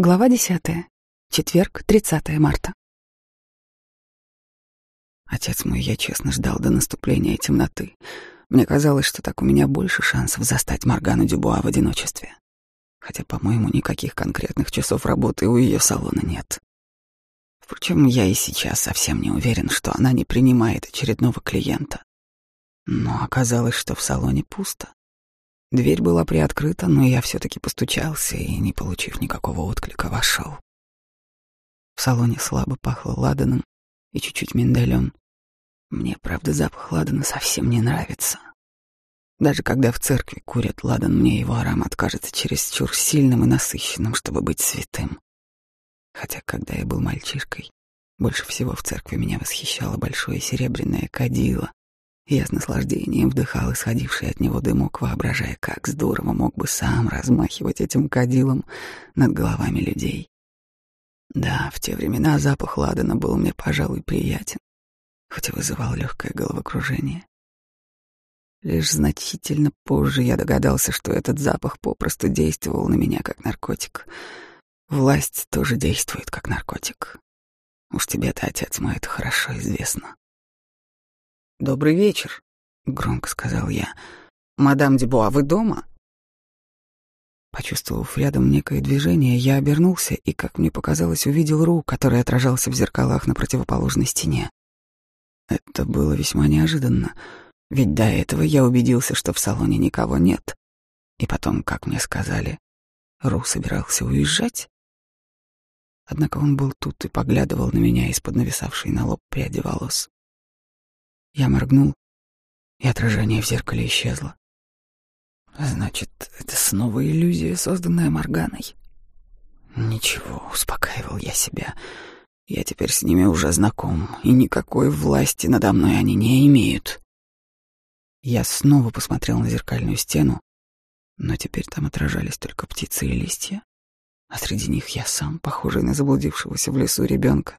Глава десятая. Четверг, 30 марта. Отец мой, я честно ждал до наступления темноты. Мне казалось, что так у меня больше шансов застать Моргану Дюбуа в одиночестве. Хотя, по-моему, никаких конкретных часов работы у ее салона нет. Впрочем, я и сейчас совсем не уверен, что она не принимает очередного клиента. Но оказалось, что в салоне пусто. Дверь была приоткрыта, но я все-таки постучался и, не получив никакого отклика, вошел. В салоне слабо пахло ладаном и чуть-чуть миндалем. Мне, правда, запах ладана совсем не нравится. Даже когда в церкви курят ладан, мне его аромат кажется чересчур сильным и насыщенным, чтобы быть святым. Хотя, когда я был мальчишкой, больше всего в церкви меня восхищало большое серебряное кадило, я с наслаждением вдыхал исходивший от него дымок, воображая, как здорово мог бы сам размахивать этим кадилом над головами людей. Да, в те времена запах ладана был мне, пожалуй, приятен, хоть и вызывал легкое головокружение. Лишь значительно позже я догадался, что этот запах попросту действовал на меня как наркотик. Власть тоже действует как наркотик. Уж тебе-то, отец мой, это хорошо известно. «Добрый вечер», — громко сказал я. «Мадам Дебуа, вы дома?» Почувствовав рядом некое движение, я обернулся и, как мне показалось, увидел Ру, который отражался в зеркалах на противоположной стене. Это было весьма неожиданно, ведь до этого я убедился, что в салоне никого нет. И потом, как мне сказали, Ру собирался уезжать. Однако он был тут и поглядывал на меня из-под нависавшей на лоб пряди волос. Я моргнул, и отражение в зеркале исчезло. Значит, это снова иллюзия, созданная Морганой. Ничего, успокаивал я себя. Я теперь с ними уже знаком, и никакой власти надо мной они не имеют. Я снова посмотрел на зеркальную стену, но теперь там отражались только птицы и листья, а среди них я сам, похожий на заблудившегося в лесу ребенка,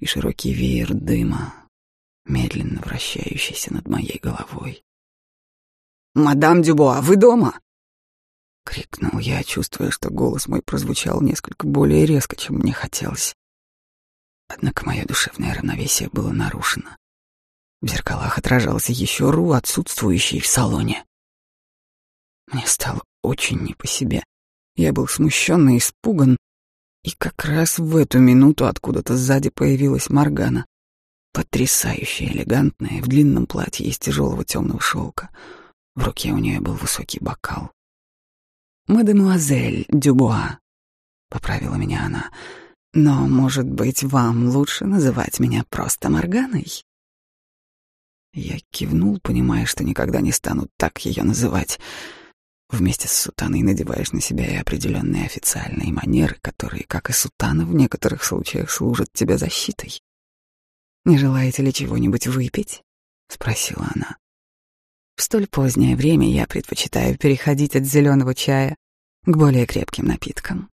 и широкий веер дыма, медленно вращающийся над моей головой. «Мадам Дюбуа, вы дома?» — крикнул я, чувствуя, что голос мой прозвучал несколько более резко, чем мне хотелось. Однако мое душевное равновесие было нарушено. В зеркалах отражался еще Ру, отсутствующий в салоне. Мне стало очень не по себе. Я был смущен и испуган, и как раз в эту минуту откуда-то сзади появилась Маргана потрясающе элегантная, в длинном платье из тяжелого темного шелка. В руке у нее был высокий бокал. «Мадемуазель Дюбуа», — поправила меня она, — «но, может быть, вам лучше называть меня просто Морганой?» Я кивнул, понимая, что никогда не стану так ее называть. Вместе с сутаной надеваешь на себя и определенные официальные манеры, которые, как и сутана, в некоторых случаях служат тебе защитой. «Не желаете ли чего-нибудь выпить?» — спросила она. «В столь позднее время я предпочитаю переходить от зеленого чая к более крепким напиткам».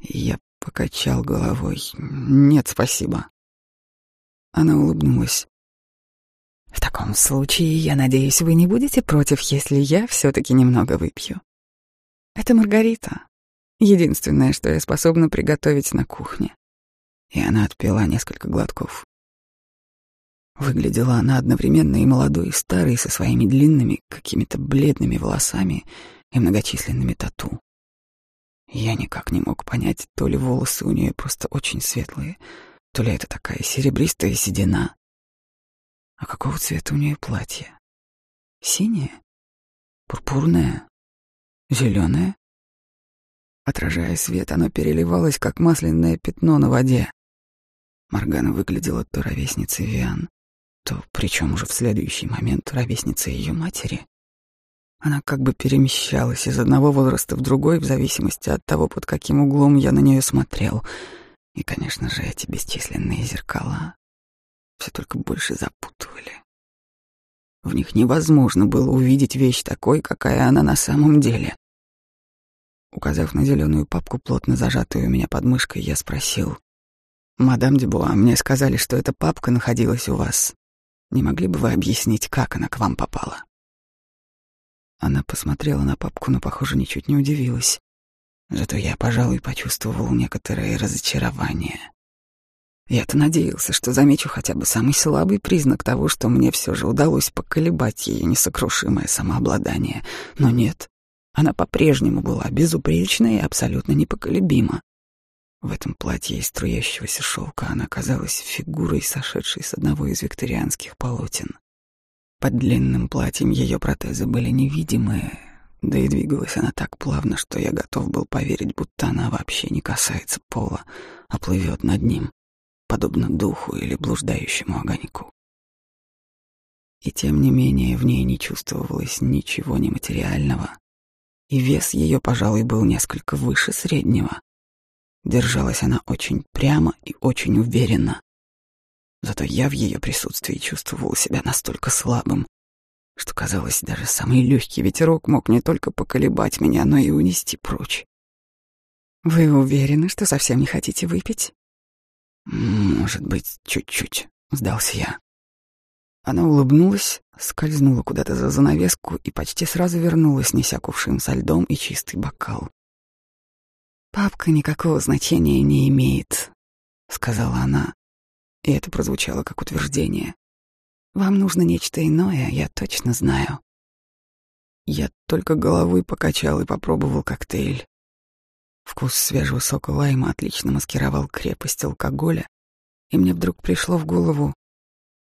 Я покачал головой. «Нет, спасибо». Она улыбнулась. «В таком случае, я надеюсь, вы не будете против, если я все-таки немного выпью. Это Маргарита. Единственное, что я способна приготовить на кухне». И она отпила несколько глотков. Выглядела она одновременно и молодой, и старой, со своими длинными, какими-то бледными волосами и многочисленными тату. Я никак не мог понять, то ли волосы у нее просто очень светлые, то ли это такая серебристая седина. А какого цвета у нее платье? Синее? Пурпурное? Зеленое? Отражая свет, оно переливалось, как масляное пятно на воде. Моргана выглядела то ровесницей Виан, то причем уже в следующий момент ровесница ее матери. Она как бы перемещалась из одного возраста в другой в зависимости от того, под каким углом я на нее смотрел. И, конечно же, эти бесчисленные зеркала все только больше запутывали. В них невозможно было увидеть вещь такой, какая она на самом деле. Указав на зеленую папку, плотно зажатую у меня под мышкой, я спросил. «Мадам Дебуа, мне сказали, что эта папка находилась у вас. Не могли бы вы объяснить, как она к вам попала?» Она посмотрела на папку, но, похоже, ничуть не удивилась. Зато я, пожалуй, почувствовал некоторое разочарование. Я-то надеялся, что замечу хотя бы самый слабый признак того, что мне все же удалось поколебать ее несокрушимое самообладание. Но нет, она по-прежнему была безупречна и абсолютно непоколебима. В этом платье из струящегося шелка она казалась фигурой, сошедшей с одного из викторианских полотен. Под длинным платьем ее протезы были невидимые, да и двигалась она так плавно, что я готов был поверить, будто она вообще не касается пола, а плывет над ним подобно духу или блуждающему огоньку. И тем не менее в ней не чувствовалось ничего нематериального, и вес ее, пожалуй, был несколько выше среднего. Держалась она очень прямо и очень уверенно. Зато я в ее присутствии чувствовал себя настолько слабым, что, казалось, даже самый легкий ветерок мог не только поколебать меня, но и унести прочь. «Вы уверены, что совсем не хотите выпить?» «Может быть, чуть-чуть», — сдался я. Она улыбнулась, скользнула куда-то за занавеску и почти сразу вернулась, неся кувшин со льдом и чистый бокал. «Папка никакого значения не имеет», — сказала она, и это прозвучало как утверждение. «Вам нужно нечто иное, я точно знаю». Я только головой покачал и попробовал коктейль. Вкус свежего сока лайма отлично маскировал крепость алкоголя, и мне вдруг пришло в голову,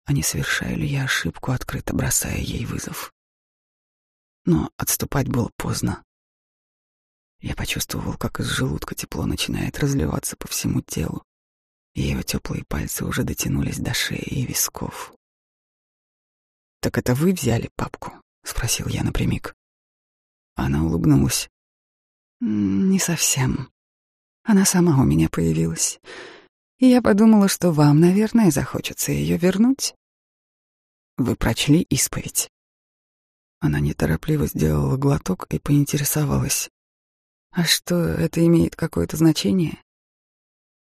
а не совершаю ли я ошибку, открыто бросая ей вызов. Но отступать было поздно. Я почувствовал, как из желудка тепло начинает разливаться по всему телу, его теплые пальцы уже дотянулись до шеи и висков. «Так это вы взяли папку?» — спросил я напрямик. Она улыбнулась. Не совсем. Она сама у меня появилась. И я подумала, что вам, наверное, захочется ее вернуть. Вы прочли исповедь? Она неторопливо сделала глоток и поинтересовалась. А что, это имеет какое-то значение?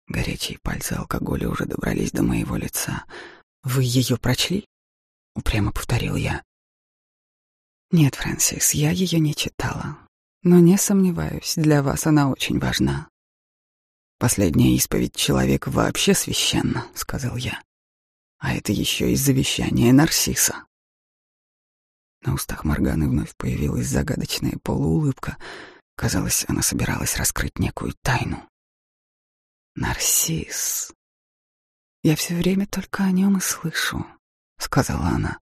Горячие пальцы алкоголя уже добрались до моего лица. Вы ее прочли? Упрямо повторил я. Нет, Фрэнсис, я ее не читала. Но не сомневаюсь, для вас она очень важна. Последняя исповедь человека вообще священна, сказал я. А это еще и завещание Нарсиса. На устах Морганы вновь появилась загадочная полуулыбка. Казалось, она собиралась раскрыть некую тайну. Нарсис. Я все время только о нем и слышу, сказала она.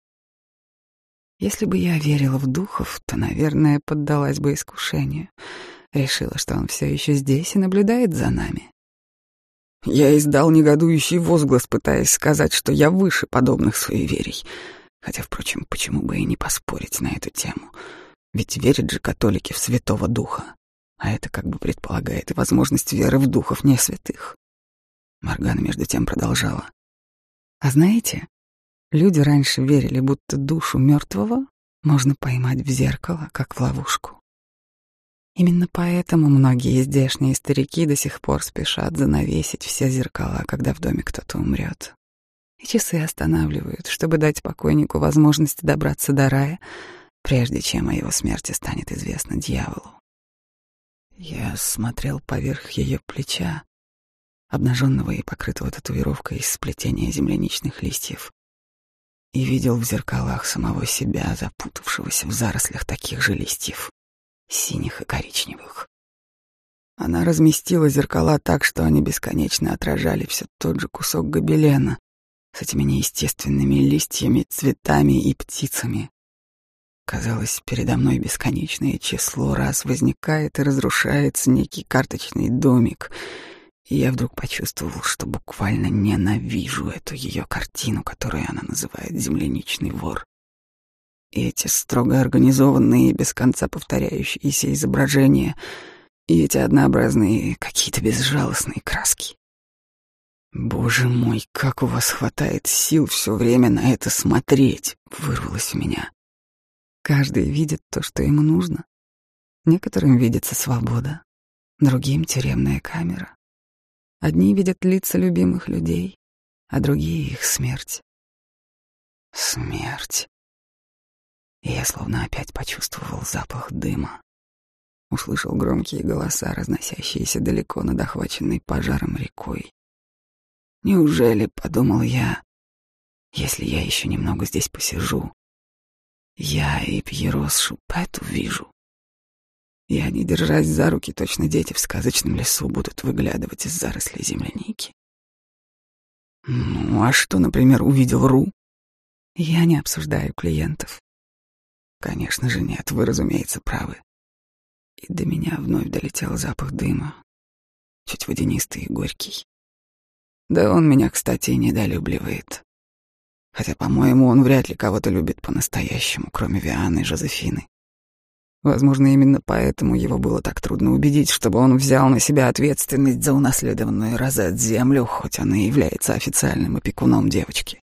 Если бы я верила в духов, то, наверное, поддалась бы искушению. Решила, что он все еще здесь и наблюдает за нами. Я издал негодующий возглас, пытаясь сказать, что я выше подобных суеверий. Хотя, впрочем, почему бы и не поспорить на эту тему? Ведь верят же католики в Святого Духа. А это как бы предполагает возможность веры в духов не святых. Моргана между тем продолжала. А знаете, Люди раньше верили, будто душу мертвого можно поймать в зеркало, как в ловушку. Именно поэтому многие здешние старики до сих пор спешат занавесить все зеркала, когда в доме кто-то умрет. И часы останавливают, чтобы дать покойнику возможность добраться до рая, прежде чем о его смерти станет известно дьяволу. Я смотрел поверх ее плеча, обнаженного и покрытого татуировкой из сплетения земляничных листьев, и видел в зеркалах самого себя, запутавшегося в зарослях таких же листьев, синих и коричневых. Она разместила зеркала так, что они бесконечно отражали все тот же кусок гобелена с этими неестественными листьями, цветами и птицами. Казалось, передо мной бесконечное число раз возникает и разрушается некий карточный домик — и я вдруг почувствовал, что буквально ненавижу эту ее картину, которую она называет «земляничный вор». И эти строго организованные, без конца повторяющиеся изображения, и эти однообразные, какие-то безжалостные краски. «Боже мой, как у вас хватает сил все время на это смотреть!» — вырвалось у меня. Каждый видит то, что ему нужно. Некоторым видится свобода, другим — тюремная камера. Одни видят лица любимых людей, а другие — их смерть. Смерть. И я словно опять почувствовал запах дыма. услышал громкие голоса, разносящиеся далеко над охваченной пожаром рекой. Неужели, подумал я, если я еще немного здесь посижу, я и Пьеро с Шупет увижу. И они, держась за руки, точно дети в сказочном лесу, будут выглядывать из зарослей земляники. Ну, а что, например, увидел Ру? Я не обсуждаю клиентов. Конечно же нет, вы, разумеется, правы. И до меня вновь долетел запах дыма, чуть водянистый и горький. Да он меня, кстати, недолюбливает. Хотя, по-моему, он вряд ли кого-то любит по-настоящему, кроме Вианы и Жозефины. Возможно, именно поэтому его было так трудно убедить, чтобы он взял на себя ответственность за унаследованную Розет землю, хоть он и является официальным опекуном девочки.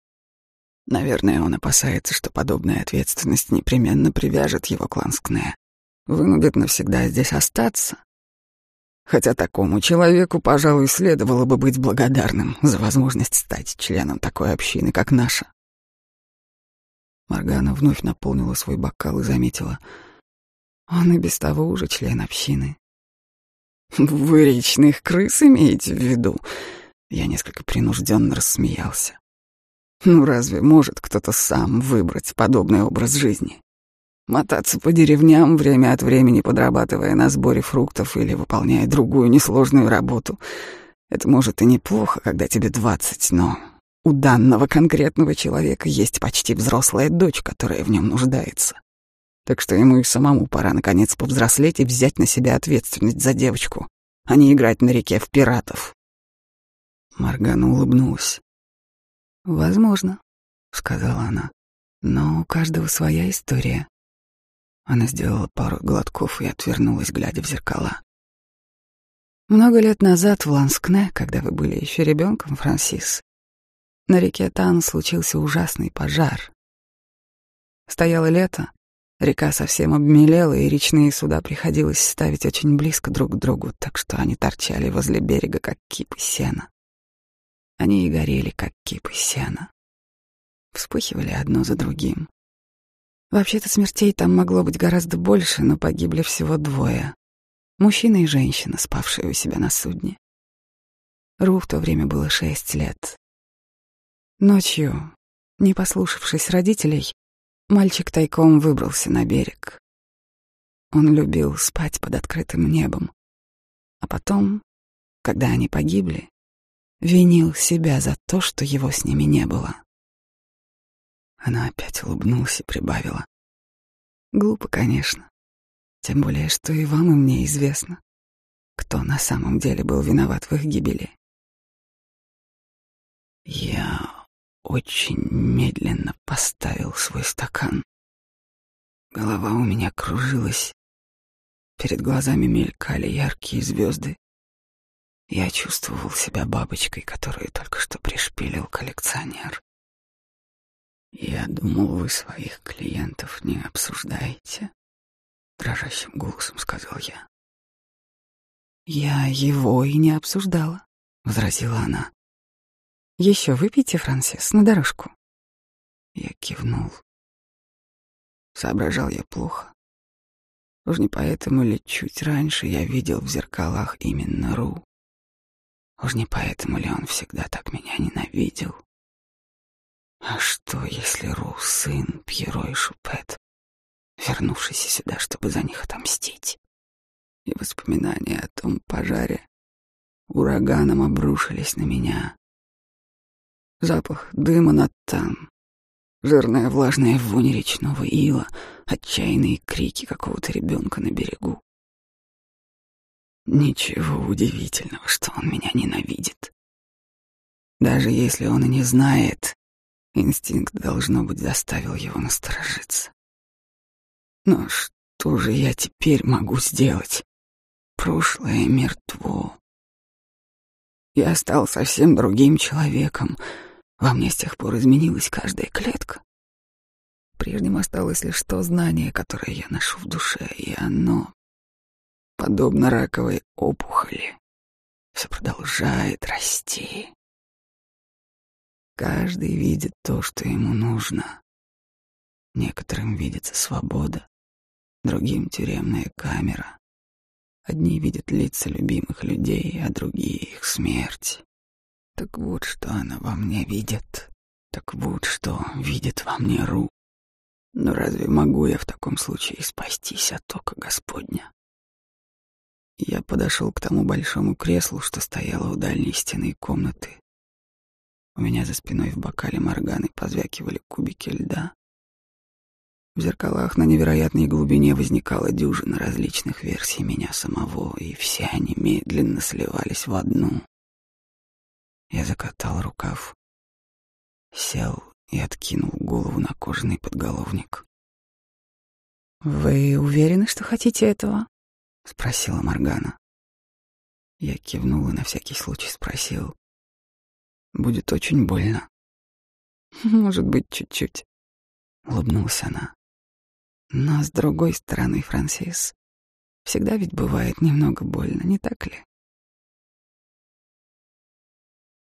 Наверное, он опасается, что подобная ответственность непременно привяжет его к Ланскне, вынудит навсегда здесь остаться. Хотя такому человеку, пожалуй, следовало бы быть благодарным за возможность стать членом такой общины, как наша. Моргана вновь наполнила свой бокал и заметила. Он и без того уже член общины. «Вы речных крыс имеете в виду?» Я несколько принужденно рассмеялся. «Ну разве может кто-то сам выбрать подобный образ жизни? Мотаться по деревням, время от времени подрабатывая на сборе фруктов или выполняя другую несложную работу. Это может и неплохо, когда тебе двадцать, но у данного конкретного человека есть почти взрослая дочь, которая в нем нуждается. Так что ему и самому пора наконец повзрослеть и взять на себя ответственность за девочку, а не играть на реке в пиратов. Маргана улыбнулась. «Возможно», — сказала она, — «но у каждого своя история». Она сделала пару глотков и отвернулась, глядя в зеркала. Много лет назад в Ланскне, когда вы были еще ребенком, Франсис, на реке Тан случился ужасный пожар. Стояло лето, река совсем обмелела, и речные суда приходилось ставить очень близко друг к другу, так что они торчали возле берега, как кипы сена. Они и горели, как кипы сена. Вспыхивали одно за другим. Вообще-то смертей там могло быть гораздо больше, но погибли всего двое. Мужчина и женщина, спавшие у себя на судне. Ру в то время было шесть лет. Ночью, не послушавшись родителей, мальчик тайком выбрался на берег. Он любил спать под открытым небом. А потом, когда они погибли, винил себя за то, что его с ними не было. Она опять улыбнулась и прибавила. Глупо, конечно. Тем более, что и вам, и мне известно, кто на самом деле был виноват в их гибели. Я очень медленно поставил свой стакан. Голова у меня кружилась. Перед глазами мелькали яркие звезды. Я чувствовал себя бабочкой, которую только что пришпилил коллекционер. Я думал, вы своих клиентов не обсуждаете, дрожащим голосом сказал я. Я его и не обсуждала, возразила она. Еще выпейте, Франсис, на дорожку. Я кивнул. Соображал я плохо. Уж не поэтому ли чуть раньше я видел в зеркалах именно Ру? Уж не поэтому ли он всегда так меня ненавидел? А что, если Ру сын Пьеро и Шупет, вернувшийся сюда, чтобы за них отомстить? И воспоминания о том пожаре ураганом обрушились на меня, Запах дыма над там. Жирная влажная вонь речного ила, отчаянные крики какого-то ребенка на берегу. Ничего удивительного, что он меня ненавидит. Даже если он и не знает, инстинкт, должно быть, заставил его насторожиться. Но что же я теперь могу сделать? Прошлое мертво. Я стал совсем другим человеком, во мне с тех пор изменилась каждая клетка. Прежним осталось лишь то знание, которое я ношу в душе, и оно, подобно раковой опухоли, все продолжает расти. Каждый видит то, что ему нужно. Некоторым видится свобода, другим — тюремная камера, Одни видят лица любимых людей, а другие — их смерть. Так вот, что она во мне видит. Так вот, что видит во мне Ру. Но разве могу я в таком случае спастись от ока Господня? Я подошел к тому большому креслу, что стояло у дальней стены комнаты. У меня за спиной в бокале морганы позвякивали кубики льда. В зеркалах на невероятной глубине возникала дюжина различных версий меня самого, и все они медленно сливались в одну. Я закатал рукав, сел и откинул голову на кожаный подголовник. «Вы уверены, что хотите этого?» — спросила Моргана. Я кивнул и на всякий случай спросил. «Будет очень больно». «Может быть, чуть-чуть», — улыбнулась она. Но с другой стороны, Франсис, всегда ведь бывает немного больно, не так ли?